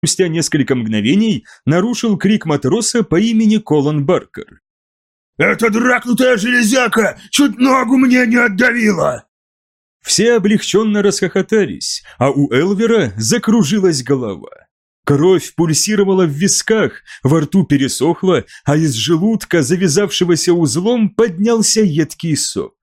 спустя несколько мгновений нарушил крик матроса по имени Колон Баркер. «Эта дракнутая железяка чуть ногу мне не отдавила!» Все облегченно расхохотались, а у Элвера закружилась голова. Кровь пульсировала в висках, во рту пересохла, а из желудка, завязавшегося узлом, поднялся едкий сок.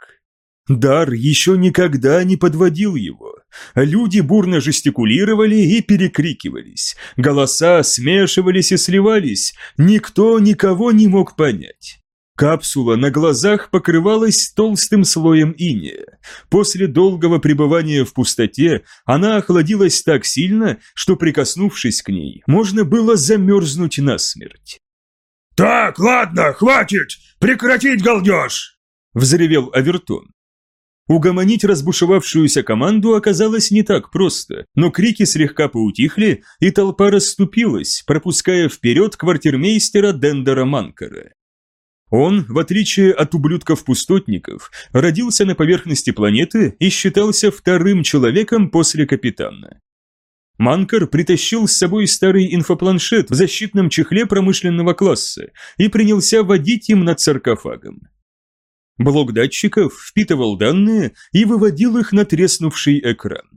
Дар еще никогда не подводил его. Люди бурно жестикулировали и перекрикивались. Голоса смешивались и сливались. Никто никого не мог понять. Капсула на глазах покрывалась толстым слоем иния. После долгого пребывания в пустоте она охладилась так сильно, что, прикоснувшись к ней, можно было замерзнуть насмерть. «Так, ладно, хватит! Прекратить галдеж!» – взревел Авертон. Угомонить разбушевавшуюся команду оказалось не так просто, но крики слегка поутихли, и толпа расступилась, пропуская вперед квартирмейстера Дендера Манкера. Он, в отличие от ублюдков-пустотников, родился на поверхности планеты и считался вторым человеком после капитана. Манкер притащил с собой старый инфопланшет в защитном чехле промышленного класса и принялся водить им над саркофагом. Блок датчиков впитывал данные и выводил их на треснувший экран.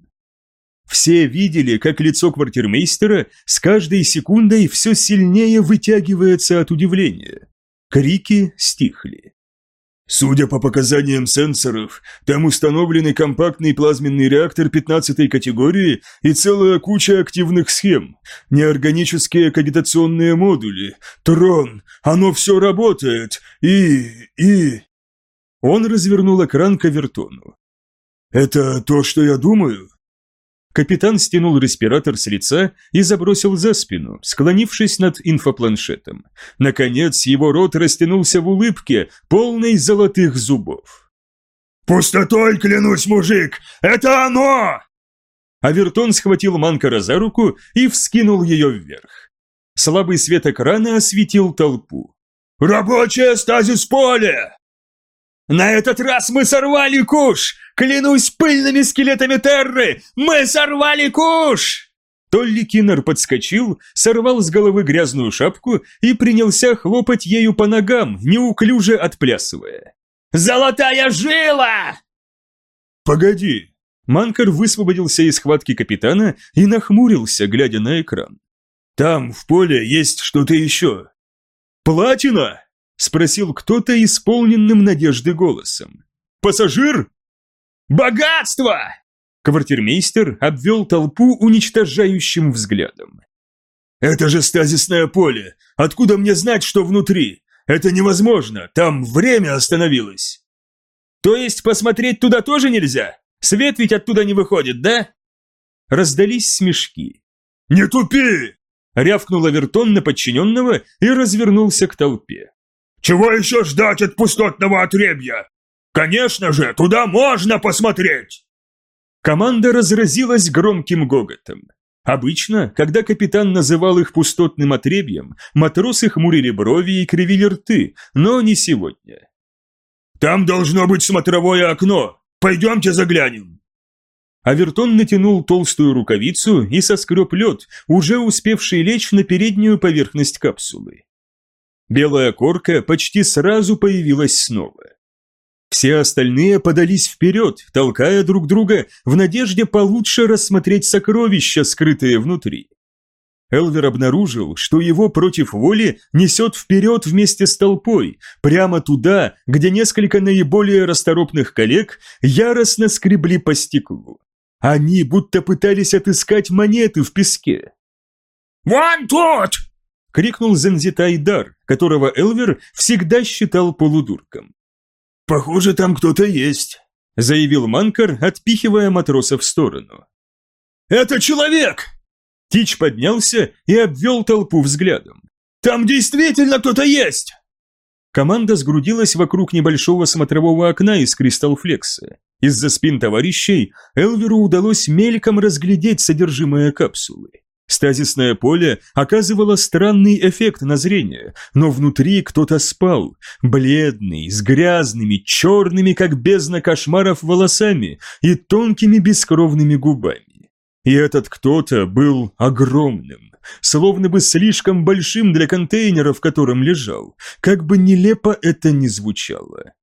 Все видели, как лицо квартирмейстера с каждой секундой все сильнее вытягивается от удивления. Крики стихли. Судя по показаниям сенсоров, там установленный компактный плазменный реактор 15 категории и целая куча активных схем, неорганические кагитационные модули, трон, оно все работает, и... и... Он развернул экран к Авертону. «Это то, что я думаю?» Капитан стянул респиратор с лица и забросил за спину, склонившись над инфопланшетом. Наконец его рот растянулся в улыбке, полной золотых зубов. «Пустотой, клянусь, мужик! Это оно!» Авертон схватил Манкара за руку и вскинул ее вверх. Слабый свет экрана осветил толпу. «Рабочее стазис-поле!» «На этот раз мы сорвали куш! Клянусь пыльными скелетами Терры! Мы сорвали куш!» Толли Киннер подскочил, сорвал с головы грязную шапку и принялся хлопать ею по ногам, неуклюже отплясывая. «Золотая жила!» «Погоди!» Манкар высвободился из схватки капитана и нахмурился, глядя на экран. «Там, в поле, есть что-то еще». «Платина!» Спросил кто-то исполненным надежды голосом. «Пассажир?» «Богатство!» Квартирмейстер обвел толпу уничтожающим взглядом. «Это же стазисное поле! Откуда мне знать, что внутри? Это невозможно! Там время остановилось!» «То есть посмотреть туда тоже нельзя? Свет ведь оттуда не выходит, да?» Раздались смешки. «Не тупи!» Рявкнул Авертон на подчиненного и развернулся к толпе. Чего еще ждать от пустотного отребья? Конечно же, туда можно посмотреть!» Команда разразилась громким гоготом. Обычно, когда капитан называл их пустотным отребьем, матросы хмурили брови и кривили рты, но не сегодня. «Там должно быть смотровое окно! Пойдемте заглянем!» Авертон натянул толстую рукавицу и соскреб лед, уже успевший лечь на переднюю поверхность капсулы. Белая корка почти сразу появилась снова. Все остальные подались вперед, толкая друг друга в надежде получше рассмотреть сокровища, скрытые внутри. Элвер обнаружил, что его против воли несет вперед вместе с толпой, прямо туда, где несколько наиболее расторопных коллег яростно скребли по стеклу. Они будто пытались отыскать монеты в песке. «Вон тут!» — крикнул Зензитай Дар, которого Элвер всегда считал полудурком. «Похоже, там кто-то есть», — заявил Манкар, отпихивая матроса в сторону. «Это человек!» Тич поднялся и обвел толпу взглядом. «Там действительно кто-то есть!» Команда сгрудилась вокруг небольшого смотрового окна из кристалл-флекса. Из-за спин товарищей Элверу удалось мельком разглядеть содержимое капсулы. Стазисное поле оказывало странный эффект на зрение, но внутри кто-то спал, бледный, с грязными, черными, как бездна кошмаров, волосами и тонкими бескровными губами. И этот кто-то был огромным. словно бы слишком большим для контейнера, в котором лежал, как бы нелепо это ни звучало.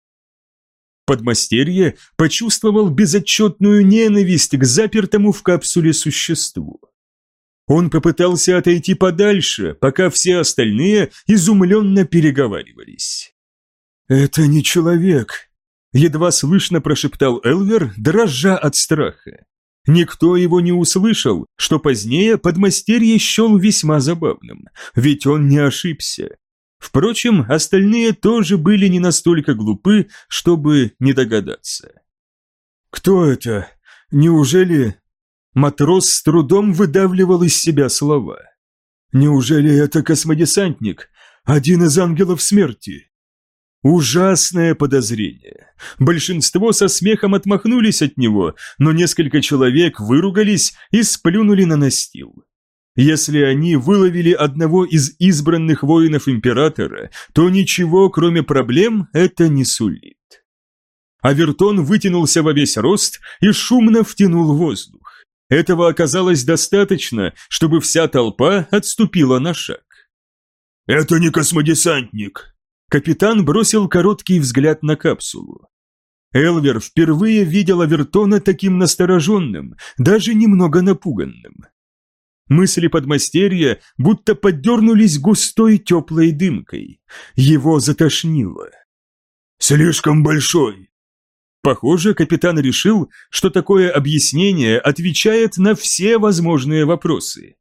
Подмастерье почувствовал безотчетную ненависть к запертому в капсуле существу. Он попытался отойти подальше, пока все остальные изумленно переговаривались. «Это не человек», — едва слышно прошептал Элвер, дрожа от страха. Никто его не услышал, что позднее подмастерье счел весьма забавным, ведь он не ошибся. Впрочем, остальные тоже были не настолько глупы, чтобы не догадаться. «Кто это? Неужели...» Матрос с трудом выдавливал из себя слова. «Неужели это космодесантник? Один из ангелов смерти?» Ужасное подозрение. Большинство со смехом отмахнулись от него, но несколько человек выругались и сплюнули на настил. Если они выловили одного из избранных воинов императора, то ничего, кроме проблем, это не сулит. Авертон вытянулся во весь рост и шумно втянул воздух. Этого оказалось достаточно, чтобы вся толпа отступила на шаг. «Это не космодесантник!» Капитан бросил короткий взгляд на капсулу. Элвер впервые видел Авертона таким настороженным, даже немного напуганным. Мысли подмастерья будто поддернулись густой теплой дымкой. Его затошнило. «Слишком большой!» Похоже, капитан решил, что такое объяснение отвечает на все возможные вопросы.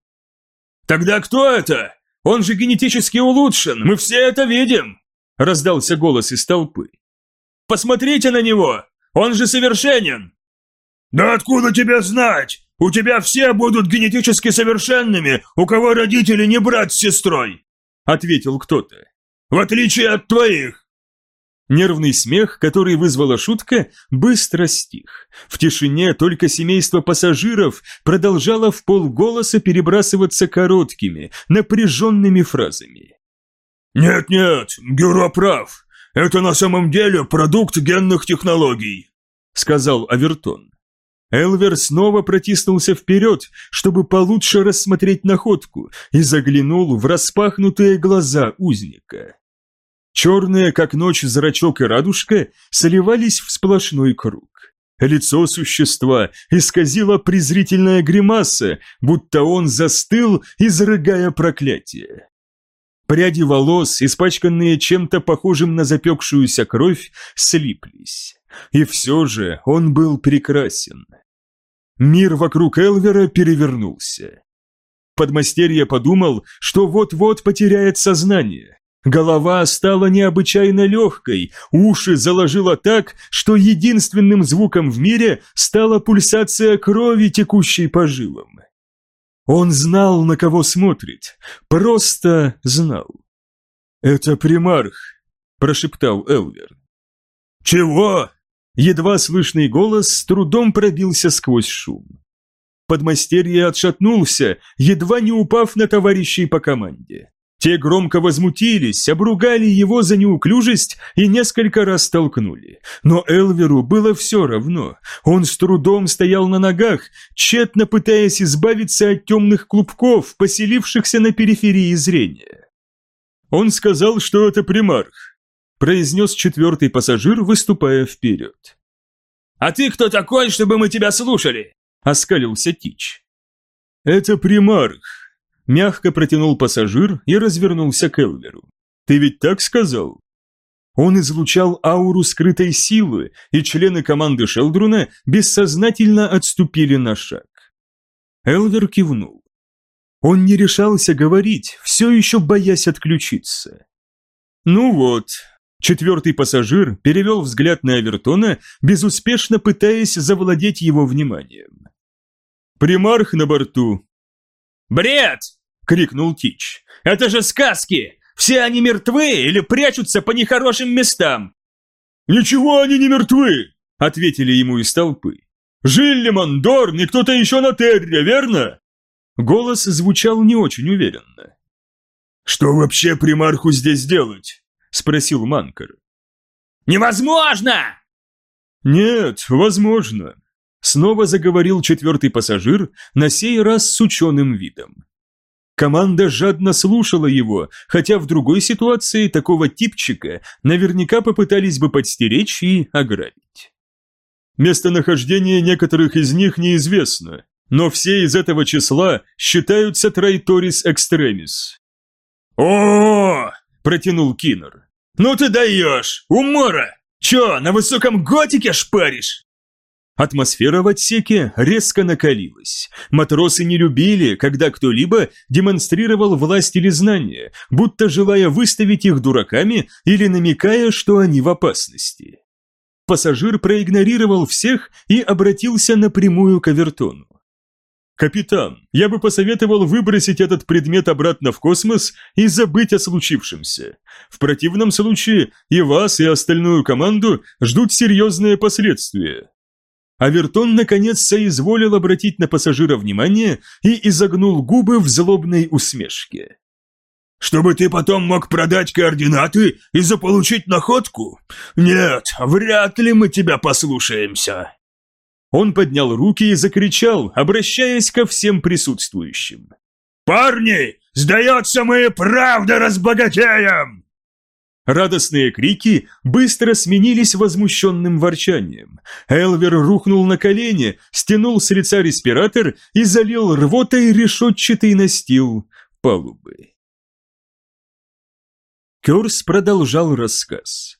«Тогда кто это? Он же генетически улучшен, мы все это видим!» раздался голос из толпы. «Посмотрите на него! Он же совершенен!» «Да откуда тебе знать? У тебя все будут генетически совершенными, у кого родители не брат с сестрой!» Ответил кто-то. «В отличие от твоих!» Нервный смех, который вызвала шутка, быстро стих. В тишине только семейство пассажиров продолжало в полголоса перебрасываться короткими, напряженными фразами. «Нет-нет, Гюро прав. Это на самом деле продукт генных технологий», — сказал Авертон. Элвер снова протиснулся вперед, чтобы получше рассмотреть находку, и заглянул в распахнутые глаза узника. Черные, как ночь, зрачок и радужка сливались в сплошной круг. Лицо существа исказило презрительная гримаса, будто он застыл, изрыгая проклятие. Пряди волос, испачканные чем-то похожим на запекшуюся кровь, слиплись. И все же он был прекрасен. Мир вокруг Элвера перевернулся. Подмастерье подумал, что вот-вот потеряет сознание. Голова стала необычайно легкой, уши заложило так, что единственным звуком в мире стала пульсация крови, текущей по жилам. Он знал, на кого смотрит, просто знал. «Это примарх», – прошептал Элвер. «Чего?» Едва слышный голос с трудом пробился сквозь шум. Подмастерье отшатнулся, едва не упав на товарищей по команде. Те громко возмутились, обругали его за неуклюжесть и несколько раз толкнули. Но Элверу было все равно. Он с трудом стоял на ногах, тщетно пытаясь избавиться от темных клубков, поселившихся на периферии зрения. Он сказал, что это примарх, произнес четвертый пассажир, выступая вперед. «А ты кто такой, чтобы мы тебя слушали?» оскалился Тич. «Это примарх», Мягко протянул пассажир и развернулся к Элверу. «Ты ведь так сказал?» Он излучал ауру скрытой силы, и члены команды Шелдруна бессознательно отступили на шаг. Элвер кивнул. Он не решался говорить, все еще боясь отключиться. «Ну вот», Четвертый пассажир перевел взгляд на Авертона, безуспешно пытаясь завладеть его вниманием. «Примарх на борту». «Бред!» — крикнул Тич. «Это же сказки! Все они мертвы или прячутся по нехорошим местам!» «Ничего они не мертвы!» — ответили ему из толпы. «Жиллиман, Дорн и кто-то еще на Терре, верно?» Голос звучал не очень уверенно. «Что вообще примарху здесь делать?» — спросил Манкер. «Невозможно!» «Нет, возможно», — снова заговорил четвертый пассажир, на сей раз с ученым видом. Команда жадно слушала его, хотя в другой ситуации такого типчика наверняка попытались бы подстеречь и ограбить. Местонахождение некоторых из них неизвестно, но все из этого числа считаются Трайторис Экстремис. о, протянул Киннер. «Ну ты даешь! Умора! Чё, на высоком готике шпаришь?» Атмосфера в отсеке резко накалилась. Матросы не любили, когда кто-либо демонстрировал власть или знания, будто желая выставить их дураками или намекая, что они в опасности. Пассажир проигнорировал всех и обратился напрямую к Авертону. «Капитан, я бы посоветовал выбросить этот предмет обратно в космос и забыть о случившемся. В противном случае и вас, и остальную команду ждут серьезные последствия». Авертон наконец соизволил обратить на пассажира внимание и изогнул губы в злобной усмешке. «Чтобы ты потом мог продать координаты и заполучить находку? Нет, вряд ли мы тебя послушаемся!» Он поднял руки и закричал, обращаясь ко всем присутствующим. «Парни, сдается мы правда разбогатеем!» Радостные крики быстро сменились возмущенным ворчанием. Элвер рухнул на колени, стянул с лица респиратор и залил рвотой решетчатый настил палубы. Кёрс продолжал рассказ.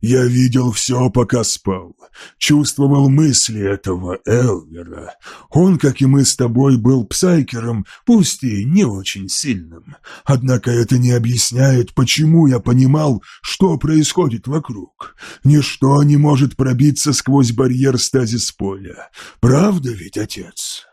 Я видел все, пока спал. Чувствовал мысли этого Элвера. Он, как и мы с тобой, был псайкером, пусть и не очень сильным. Однако это не объясняет, почему я понимал, что происходит вокруг. Ничто не может пробиться сквозь барьер стазис поля. Правда ведь, отец?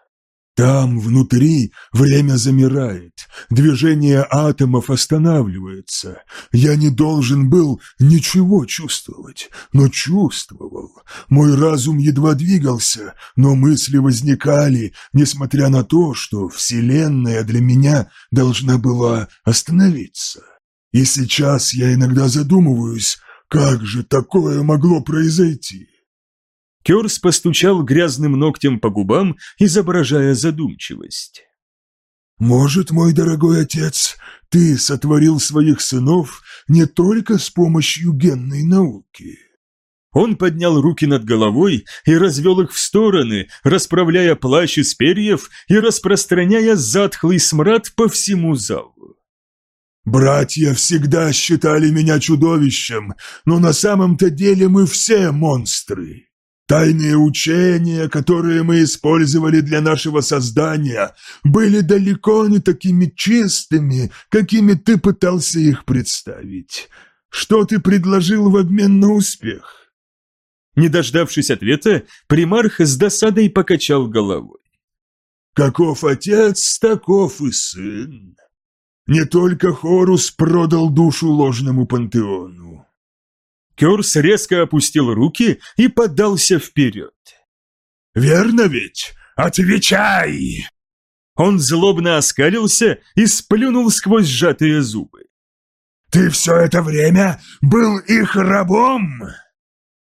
Там, внутри, время замирает, движение атомов останавливается. Я не должен был ничего чувствовать, но чувствовал. Мой разум едва двигался, но мысли возникали, несмотря на то, что Вселенная для меня должна была остановиться. И сейчас я иногда задумываюсь, как же такое могло произойти? Кёрс постучал грязным ногтем по губам, изображая задумчивость. «Может, мой дорогой отец, ты сотворил своих сынов не только с помощью генной науки?» Он поднял руки над головой и развел их в стороны, расправляя плащ из перьев и распространяя затхлый смрад по всему залу. «Братья всегда считали меня чудовищем, но на самом-то деле мы все монстры. Тайные учения, которые мы использовали для нашего создания, были далеко не такими чистыми, какими ты пытался их представить. Что ты предложил в обмен на успех?» Не дождавшись ответа, примарх с досадой покачал головой. «Каков отец, таков и сын. Не только Хорус продал душу ложному пантеону. Кёрс резко опустил руки и подался вперед. «Верно ведь? Отвечай!» Он злобно оскалился и сплюнул сквозь сжатые зубы. «Ты все это время был их рабом?»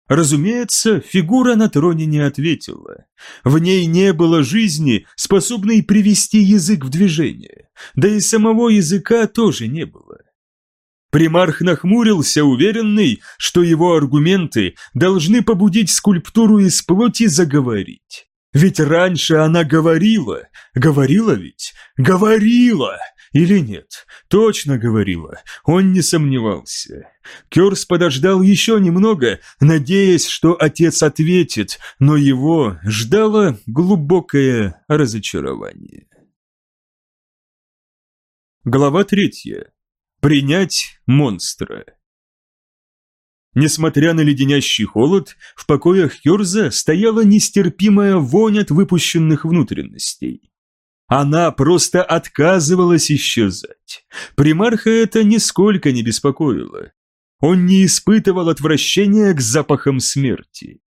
Разумеется, фигура на троне не ответила. В ней не было жизни, способной привести язык в движение, да и самого языка тоже не было. Примарх нахмурился, уверенный, что его аргументы должны побудить скульптуру из плоти заговорить. Ведь раньше она говорила, говорила ведь, говорила, или нет, точно говорила, он не сомневался. Кёрс подождал еще немного, надеясь, что отец ответит, но его ждало глубокое разочарование. Глава третья. Принять монстра. Несмотря на леденящий холод, в покоях Хёрза стояла нестерпимая вонь от выпущенных внутренностей. Она просто отказывалась исчезать. Примарха это нисколько не беспокоило. Он не испытывал отвращения к запахам смерти.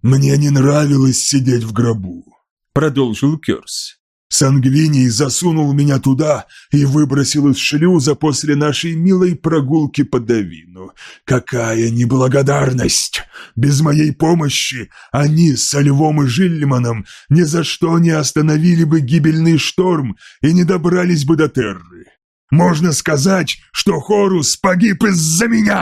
«Мне не нравилось сидеть в гробу», — продолжил Кёрс. Сангвиний засунул меня туда и выбросил из шлюза после нашей милой прогулки по Давину. Какая неблагодарность! Без моей помощи они с Львом и Жильманом ни за что не остановили бы гибельный шторм и не добрались бы до Терры. Можно сказать, что Хорус погиб из-за меня!»